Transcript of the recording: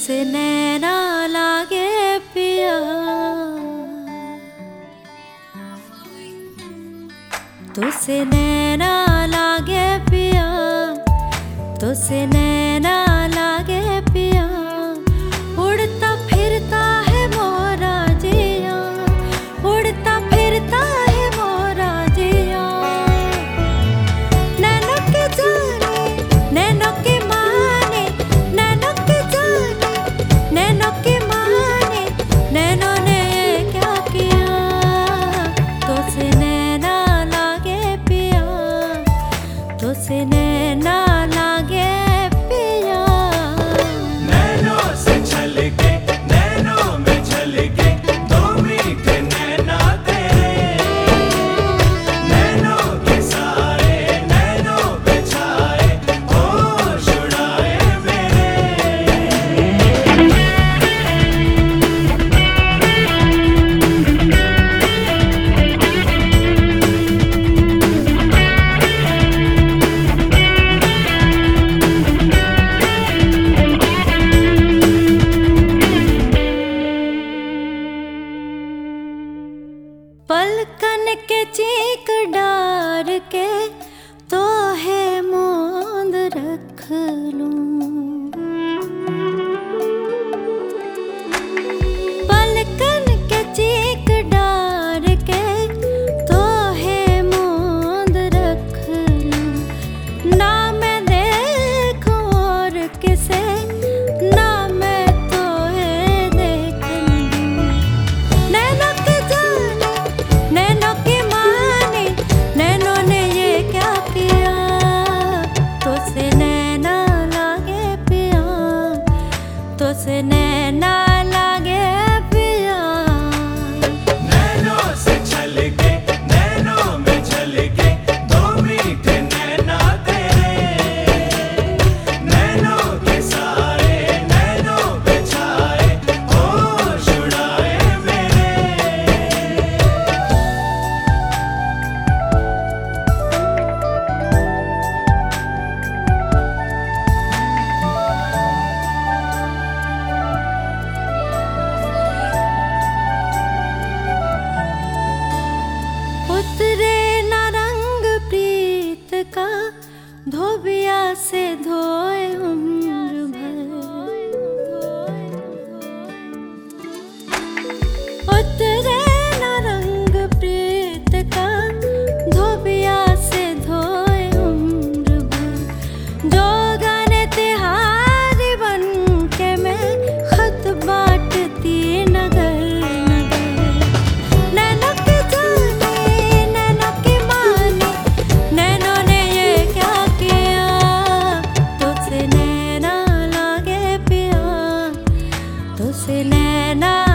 से नैना लागे पिया तुसे नैना लागे पिया तुसे नैना बन के चीक डार के तो है मोंद रख लूँ। se nena धोबिया से धो तो से नैना